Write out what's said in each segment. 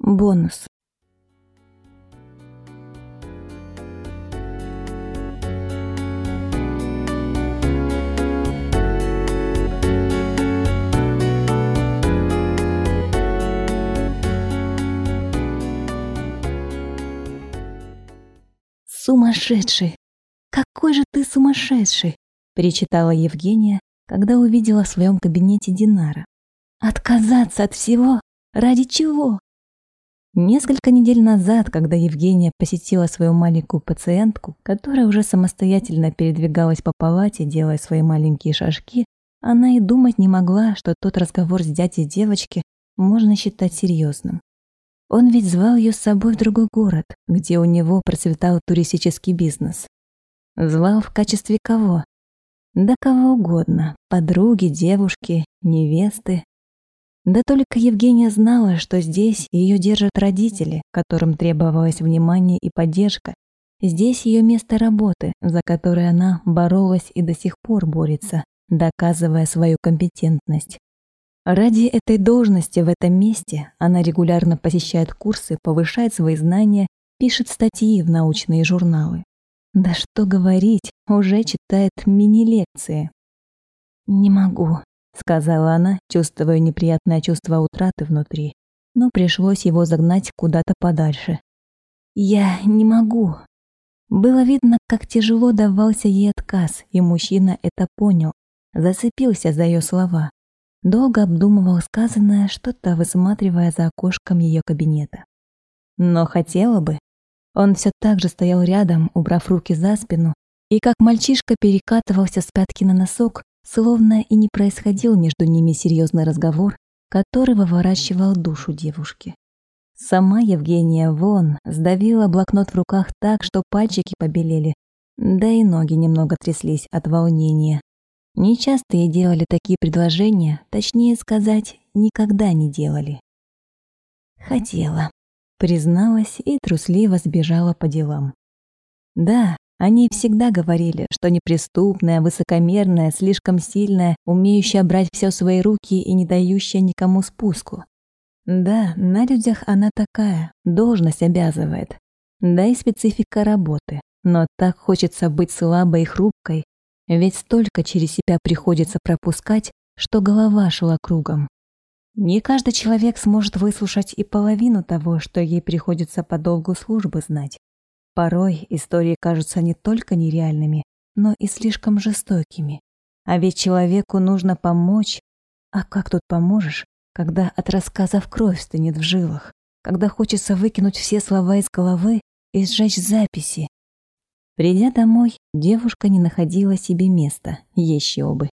бонус. «Сумасшедший! Какой же ты сумасшедший!» – перечитала Евгения, когда увидела в своем кабинете Динара. «Отказаться от всего? Ради чего?» Несколько недель назад, когда Евгения посетила свою маленькую пациентку, которая уже самостоятельно передвигалась по палате, делая свои маленькие шажки, она и думать не могла, что тот разговор с дядей девочки можно считать серьезным. Он ведь звал ее с собой в другой город, где у него процветал туристический бизнес. Звал в качестве кого? Да кого угодно. Подруги, девушки, невесты, да только Евгения знала, что здесь ее держат родители, которым требовалось внимание и поддержка. Здесь ее место работы, за которое она боролась и до сих пор борется, доказывая свою компетентность. Ради этой должности в этом месте она регулярно посещает курсы, повышает свои знания, пишет статьи в научные журналы. Да что говорить, уже читает мини-лекции. «Не могу», сказала она, чувствуя неприятное чувство утраты внутри, но пришлось его загнать куда-то подальше. «Я не могу». Было видно, как тяжело давался ей отказ, и мужчина это понял, зацепился за ее слова. Долго обдумывал сказанное, что-то высматривая за окошком ее кабинета. Но хотела бы. Он все так же стоял рядом, убрав руки за спину, и как мальчишка перекатывался с пятки на носок, словно и не происходил между ними серьезный разговор, который выворачивал душу девушки. Сама Евгения Вон сдавила блокнот в руках так, что пальчики побелели, да и ноги немного тряслись от волнения. Нечасто ей делали такие предложения, точнее сказать, никогда не делали. «Хотела», — призналась и трусливо сбежала по делам. Да, они всегда говорили, что неприступная, высокомерная, слишком сильная, умеющая брать все в свои руки и не дающая никому спуску. Да, на людях она такая, должность обязывает. Да и специфика работы. Но так хочется быть слабой и хрупкой, ведь столько через себя приходится пропускать, что голова шла кругом. Не каждый человек сможет выслушать и половину того, что ей приходится по долгу службы знать. Порой истории кажутся не только нереальными, но и слишком жестокими. А ведь человеку нужно помочь. А как тут поможешь, когда от рассказов кровь стынет в жилах, когда хочется выкинуть все слова из головы и сжечь записи? Придя домой, девушка не находила себе места, еще бы.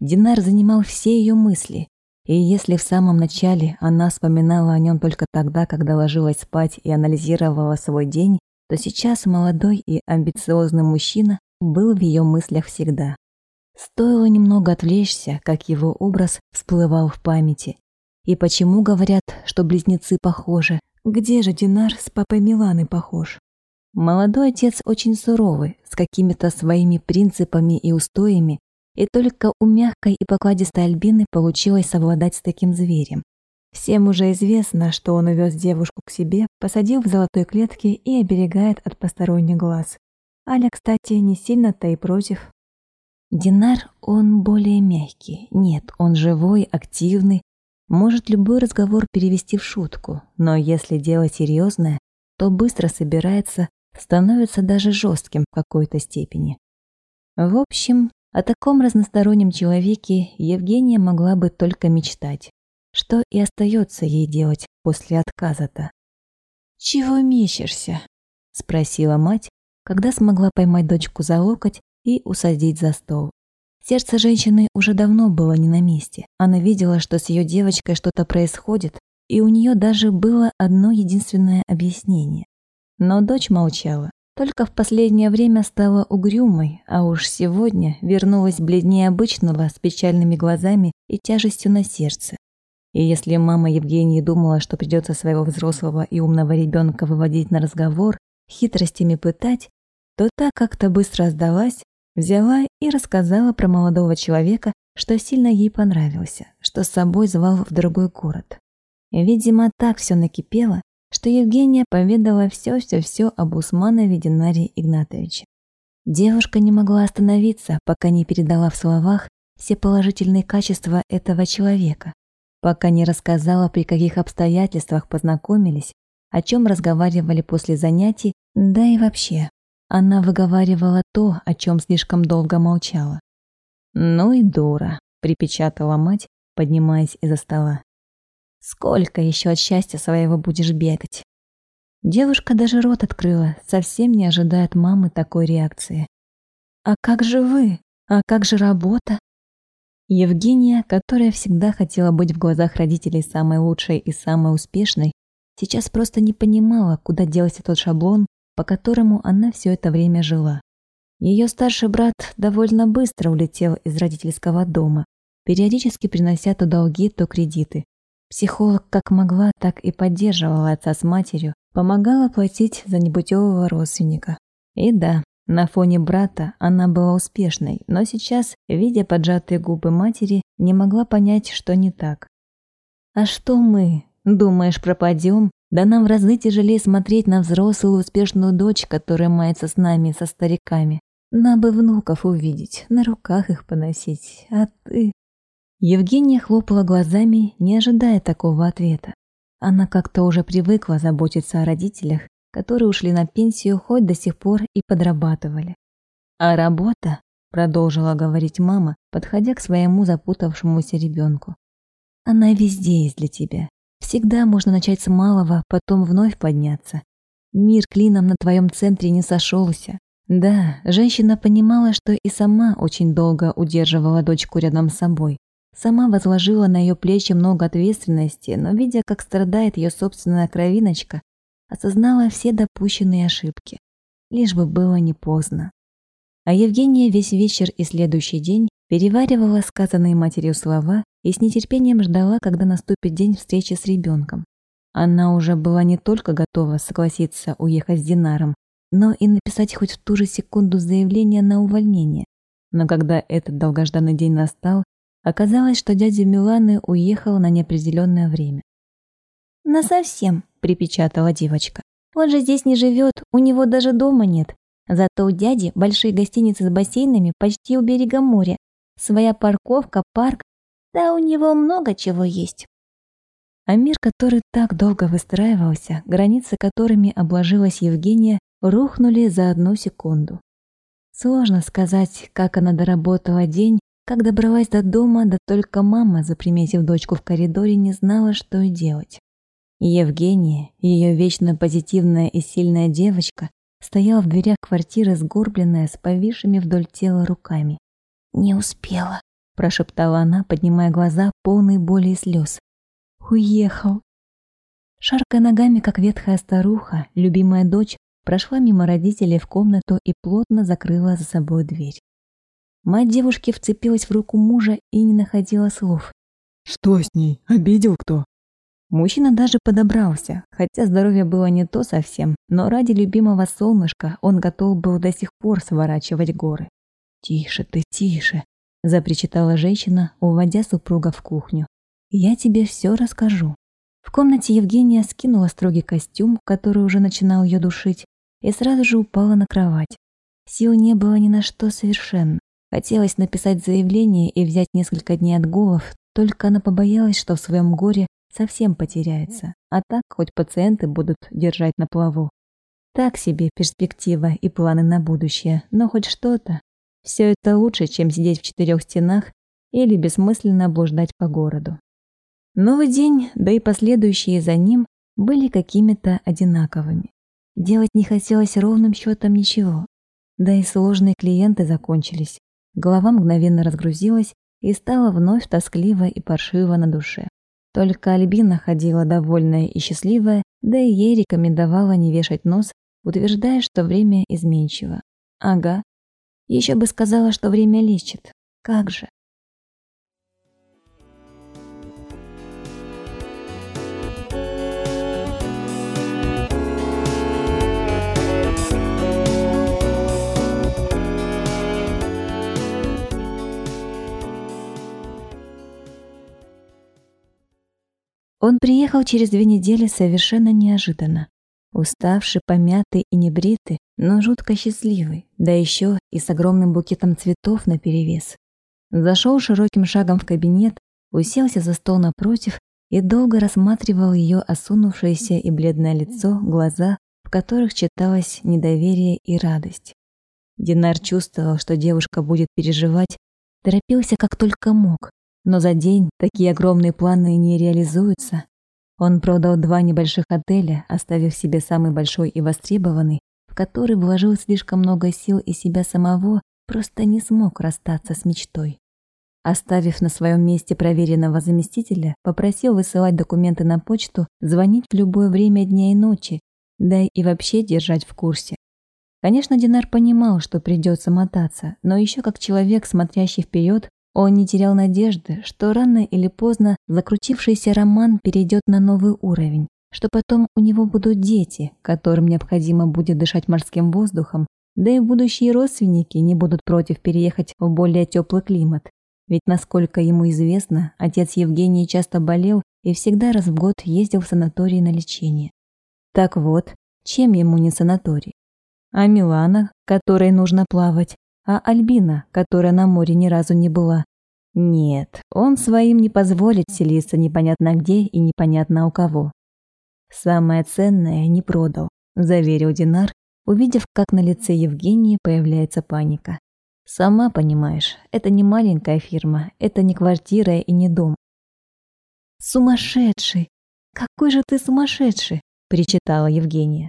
Динар занимал все ее мысли, и если в самом начале она вспоминала о нем только тогда, когда ложилась спать и анализировала свой день, то сейчас молодой и амбициозный мужчина был в ее мыслях всегда. Стоило немного отвлечься, как его образ всплывал в памяти. И почему говорят, что близнецы похожи? Где же Динар с папой Миланы похож? Молодой отец очень суровый, с какими-то своими принципами и устоями, и только у мягкой и покладистой Альбины получилось совладать с таким зверем. Всем уже известно, что он увез девушку к себе, посадил в золотой клетке и оберегает от посторонних глаз. Аля, кстати, не сильно-то и против. Динар, он более мягкий. Нет, он живой, активный. Может любой разговор перевести в шутку, но если дело серьезное, то быстро собирается, становится даже жестким в какой-то степени. В общем, о таком разностороннем человеке Евгения могла бы только мечтать что и остается ей делать после отказа-то. «Чего мечешься?» — спросила мать, когда смогла поймать дочку за локоть и усадить за стол. Сердце женщины уже давно было не на месте. Она видела, что с ее девочкой что-то происходит, и у нее даже было одно единственное объяснение. Но дочь молчала. Только в последнее время стала угрюмой, а уж сегодня вернулась бледнее обычного, с печальными глазами и тяжестью на сердце. И если мама Евгении думала, что придется своего взрослого и умного ребенка выводить на разговор, хитростями пытать, то та как-то быстро сдалась, взяла и рассказала про молодого человека, что сильно ей понравился, что с собой звал в другой город. Видимо, так все накипело, что Евгения поведала все-все-все об Усманове Динаре Игнатовиче. Девушка не могла остановиться, пока не передала в словах все положительные качества этого человека, пока не рассказала, при каких обстоятельствах познакомились, о чем разговаривали после занятий, да и вообще. Она выговаривала то, о чем слишком долго молчала. «Ну и дура», — припечатала мать, поднимаясь из-за стола. «Сколько еще от счастья своего будешь бегать?» Девушка даже рот открыла, совсем не ожидая от мамы такой реакции. «А как же вы? А как же работа? Евгения, которая всегда хотела быть в глазах родителей самой лучшей и самой успешной, сейчас просто не понимала, куда делся тот шаблон, по которому она все это время жила. Ее старший брат довольно быстро улетел из родительского дома, периодически принося то долги, то кредиты. Психолог как могла, так и поддерживала отца с матерью, помогала платить за непутевого родственника. И да, на фоне брата она была успешной, но сейчас, видя поджатые губы матери, не могла понять, что не так. «А что мы? Думаешь, пропадем? Да нам в разы тяжелее смотреть на взрослую успешную дочь, которая мается с нами, со стариками. Нам бы внуков увидеть, на руках их поносить, а ты...» Евгения хлопала глазами, не ожидая такого ответа. Она как-то уже привыкла заботиться о родителях которые ушли на пенсию хоть до сих пор и подрабатывали. А работа, продолжила говорить мама, подходя к своему запутавшемуся ребенку. Она везде есть для тебя. Всегда можно начать с малого, потом вновь подняться. Мир клином на твоем центре не сошелся. Да, женщина понимала, что и сама очень долго удерживала дочку рядом с собой. Сама возложила на ее плечи много ответственности, но видя, как страдает ее собственная кровиночка, осознала все допущенные ошибки, лишь бы было не поздно. А Евгения весь вечер и следующий день переваривала сказанные матерью слова и с нетерпением ждала, когда наступит день встречи с ребенком. Она уже была не только готова согласиться уехать с Динаром, но и написать хоть в ту же секунду заявление на увольнение. Но когда этот долгожданный день настал, оказалось, что дядя Миланы уехал на неопределенное время. «Насовсем», припечатала девочка. Он же здесь не живет, у него даже дома нет. Зато у дяди большие гостиницы с бассейнами почти у берега моря. Своя парковка, парк. Да у него много чего есть. А мир, который так долго выстраивался, границы которыми обложилась Евгения, рухнули за одну секунду. Сложно сказать, как она доработала день, как добралась до дома, да только мама, заприметив дочку в коридоре, не знала, что делать. Евгения, ее вечно позитивная и сильная девочка, стояла в дверях квартиры, сгорбленная, с повисшими вдоль тела руками. «Не успела», – прошептала она, поднимая глаза, полные боли и слез. «Уехал». Шаркая ногами, как ветхая старуха, любимая дочь прошла мимо родителей в комнату и плотно закрыла за собой дверь. Мать девушки вцепилась в руку мужа и не находила слов. «Что с ней? Обидел кто?» Мужчина даже подобрался, хотя здоровье было не то совсем, но ради любимого солнышка он готов был до сих пор сворачивать горы. «Тише ты, тише!» – запричитала женщина, уводя супруга в кухню. «Я тебе все расскажу». В комнате Евгения скинула строгий костюм, который уже начинал ее душить, и сразу же упала на кровать. Сил не было ни на что совершенно. Хотелось написать заявление и взять несколько дней отгулов, только она побоялась, что в своем горе совсем потеряется, а так хоть пациенты будут держать на плаву. Так себе перспектива и планы на будущее, но хоть что-то. Все это лучше, чем сидеть в четырех стенах или бессмысленно блуждать по городу. Новый день, да и последующие за ним, были какими-то одинаковыми. Делать не хотелось ровным счетом ничего. Да и сложные клиенты закончились. Голова мгновенно разгрузилась и стала вновь тоскливо и паршиво на душе. Только Альбина ходила довольная и счастливая, да и ей рекомендовала не вешать нос, утверждая, что время изменчиво. Ага. Еще бы сказала, что время лечит. Как же. Он приехал через две недели совершенно неожиданно. Уставший, помятый и небритый, но жутко счастливый, да еще и с огромным букетом цветов наперевес. Зашел широким шагом в кабинет, уселся за стол напротив и долго рассматривал ее осунувшееся и бледное лицо, глаза, в которых читалось недоверие и радость. Динар чувствовал, что девушка будет переживать, торопился как только мог, но за день такие огромные планы не реализуются. Он продал два небольших отеля, оставив себе самый большой и востребованный, в который вложил слишком много сил и себя самого, просто не смог расстаться с мечтой. Оставив на своем месте проверенного заместителя, попросил высылать документы на почту, звонить в любое время дня и ночи, да и вообще держать в курсе. Конечно, Динар понимал, что придется мотаться, но еще как человек, смотрящий вперед, он не терял надежды, что рано или поздно закрутившийся роман перейдет на новый уровень, что потом у него будут дети, которым необходимо будет дышать морским воздухом, да и будущие родственники не будут против переехать в более теплый климат. Ведь, насколько ему известно, отец Евгении часто болел и всегда раз в год ездил в санаторий на лечение. Так вот, чем ему не санаторий? О Миланах, которой нужно плавать, а Альбина, которая на море ни разу не была. Нет, он своим не позволит селиться непонятно где и непонятно у кого. Самое ценное не продал, заверил Динар, увидев, как на лице Евгении появляется паника. Сама понимаешь, это не маленькая фирма, это не квартира и не дом. Сумасшедший! Какой же ты сумасшедший! причитала Евгения.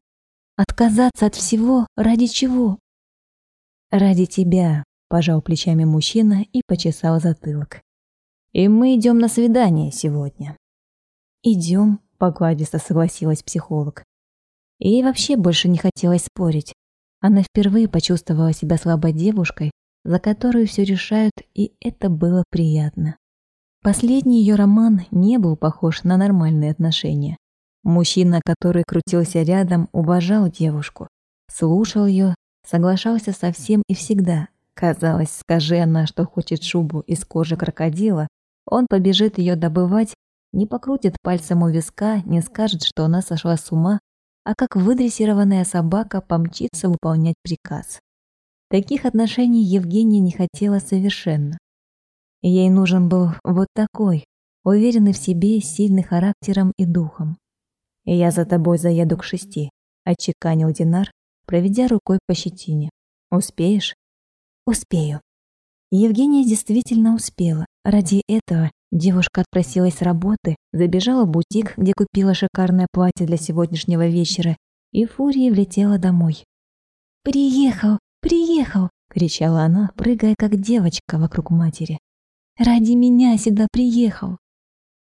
Отказаться от всего ради чего? Ради тебя, пожал плечами мужчина и почесал затылок. И мы идем на свидание сегодня. Идем, покладисто согласилась психолог. Ей вообще больше не хотелось спорить. Она впервые почувствовала себя слабой девушкой, за которую все решают, и это было приятно. Последний ее роман не был похож на нормальные отношения. Мужчина, который крутился рядом, уважал девушку, слушал ее, Соглашался совсем и всегда. Казалось, скажи она, что хочет шубу из кожи крокодила, он побежит ее добывать, не покрутит пальцем у виска, не скажет, что она сошла с ума, а как выдрессированная собака помчится выполнять приказ. Таких отношений Евгения не хотела совершенно. Ей нужен был вот такой, уверенный в себе, сильный характером и духом. «Я за тобой заеду к шести», — отчеканил Динар, проведя рукой по щетине. «Успеешь?» «Успею». Евгения действительно успела. Ради этого девушка отпросилась с работы, забежала в бутик, где купила шикарное платье для сегодняшнего вечера, и фурией влетела домой. «Приехал! Приехал!» — кричала она, прыгая как девочка вокруг матери. «Ради меня сюда приехал!»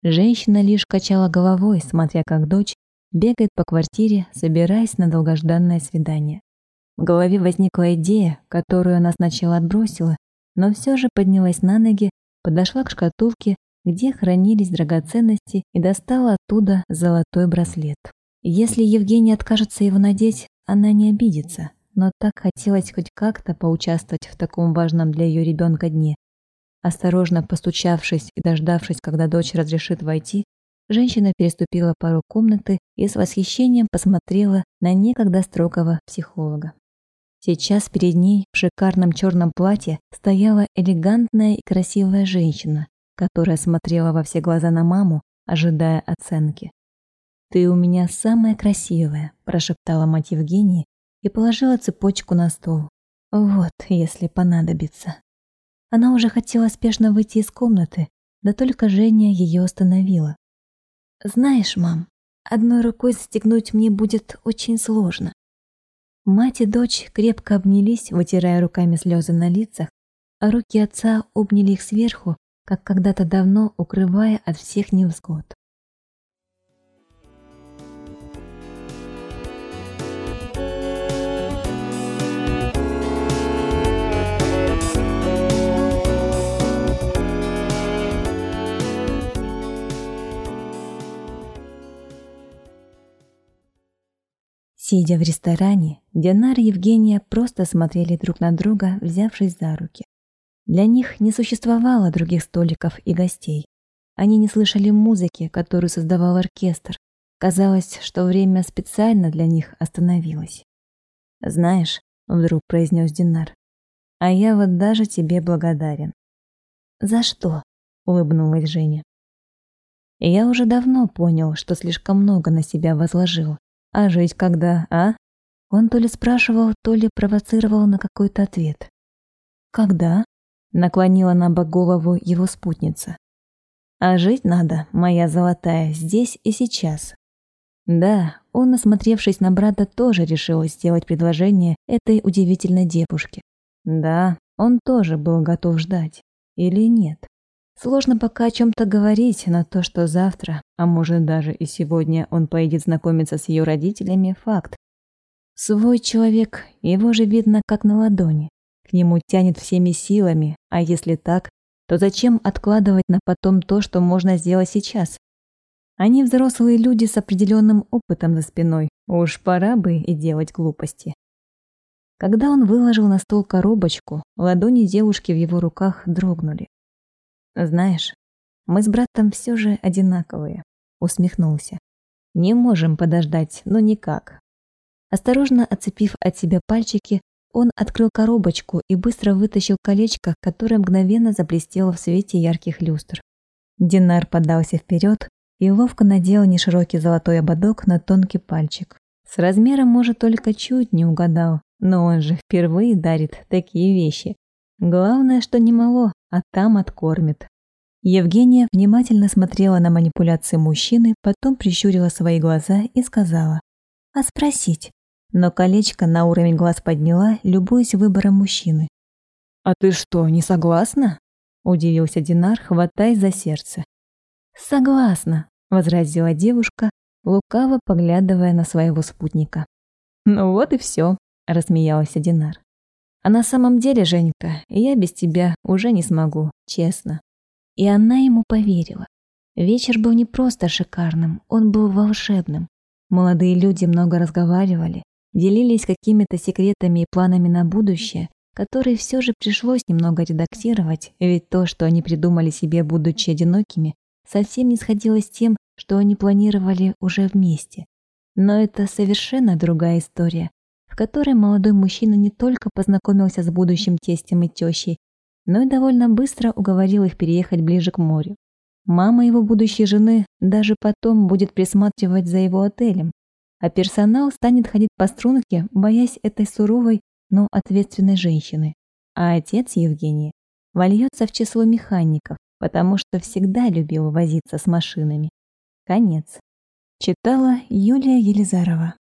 Женщина лишь качала головой, смотря как дочь бегает по квартире, собираясь на долгожданное свидание. В голове возникла идея, которую она сначала отбросила, но все же поднялась на ноги, подошла к шкатулке, где хранились драгоценности, и достала оттуда золотой браслет. Если Евгений откажется его надеть, она не обидится, но так хотелось хоть как-то поучаствовать в таком важном для ее ребенка дне. Осторожно постучавшись и дождавшись, когда дочь разрешит войти, Женщина переступила пару комнаты и с восхищением посмотрела на некогда строгого психолога. Сейчас перед ней в шикарном черном платье стояла элегантная и красивая женщина, которая смотрела во все глаза на маму, ожидая оценки. «Ты у меня самая красивая», – прошептала мать Евгении и положила цепочку на стол. «Вот, если понадобится». Она уже хотела спешно выйти из комнаты, да только Женя ее остановила. «Знаешь, мам, одной рукой застегнуть мне будет очень сложно». Мать и дочь крепко обнялись, вытирая руками слезы на лицах, а руки отца обняли их сверху, как когда-то давно укрывая от всех невзгод. Сидя в ресторане, Динар и Евгения просто смотрели друг на друга, взявшись за руки. Для них не существовало других столиков и гостей. Они не слышали музыки, которую создавал оркестр. Казалось, что время специально для них остановилось. «Знаешь», — вдруг произнес Динар, — «а я вот даже тебе благодарен». «За что?» — улыбнулась Женя. Я уже давно понял, что слишком много на себя возложил. А жить когда, а? Он то ли спрашивал, то ли провоцировал на какой-то ответ. Когда? Наклонила на бок голову его спутница. А жить надо, моя золотая, здесь и сейчас. Да, он, насмотревшись на брата, тоже решил сделать предложение этой удивительной девушке. Да, он тоже был готов ждать. Или нет? Сложно пока о чем-то говорить на то, что завтра, а может даже и сегодня он поедет знакомиться с ее родителями, факт. Свой человек, его же видно как на ладони. К нему тянет всеми силами, а если так, то зачем откладывать на потом то, что можно сделать сейчас? Они взрослые люди с определенным опытом за спиной, уж пора бы и делать глупости. Когда он выложил на стол коробочку, ладони девушки в его руках дрогнули. «Знаешь, мы с братом все же одинаковые», — усмехнулся. «Не можем подождать, но никак». Осторожно отцепив от себя пальчики, он открыл коробочку и быстро вытащил колечко, которое мгновенно заблестело в свете ярких люстр. Динар подался вперед и ловко надел неширокий золотой ободок на тонкий пальчик. С размером, может, только чуть не угадал, но он же впервые дарит такие вещи. Главное, что не мало, а там откормит. Евгения внимательно смотрела на манипуляции мужчины, потом прищурила свои глаза и сказала. «А спросить?» Но колечко на уровень глаз подняла, любуясь выбором мужчины. «А ты что, не согласна?» – удивился Динар, хватаясь за сердце. «Согласна», – возразила девушка, лукаво поглядывая на своего спутника. «Ну вот и все», – рассмеялся Динар. А на самом деле, Женька, я без тебя уже не смогу, честно. И она ему поверила. Вечер был не просто шикарным, он был волшебным. Молодые люди много разговаривали, делились какими-то секретами и планами на будущее, которые все же пришлось немного редактировать, ведь то, что они придумали себе, будучи одинокими, совсем не сходилось с тем, что они планировали уже вместе. Но это совершенно другая история, в которой молодой мужчина не только познакомился с будущим тестем и тещей, но и довольно быстро уговорил их переехать ближе к морю. Мама его будущей жены даже потом будет присматривать за его отелем, а персонал станет ходить по струнке, боясь этой суровой, но ответственной женщины. А отец Евгения вольется в число механиков, потому что всегда любил возиться с машинами. Конец. Читала Юлия Елизарова.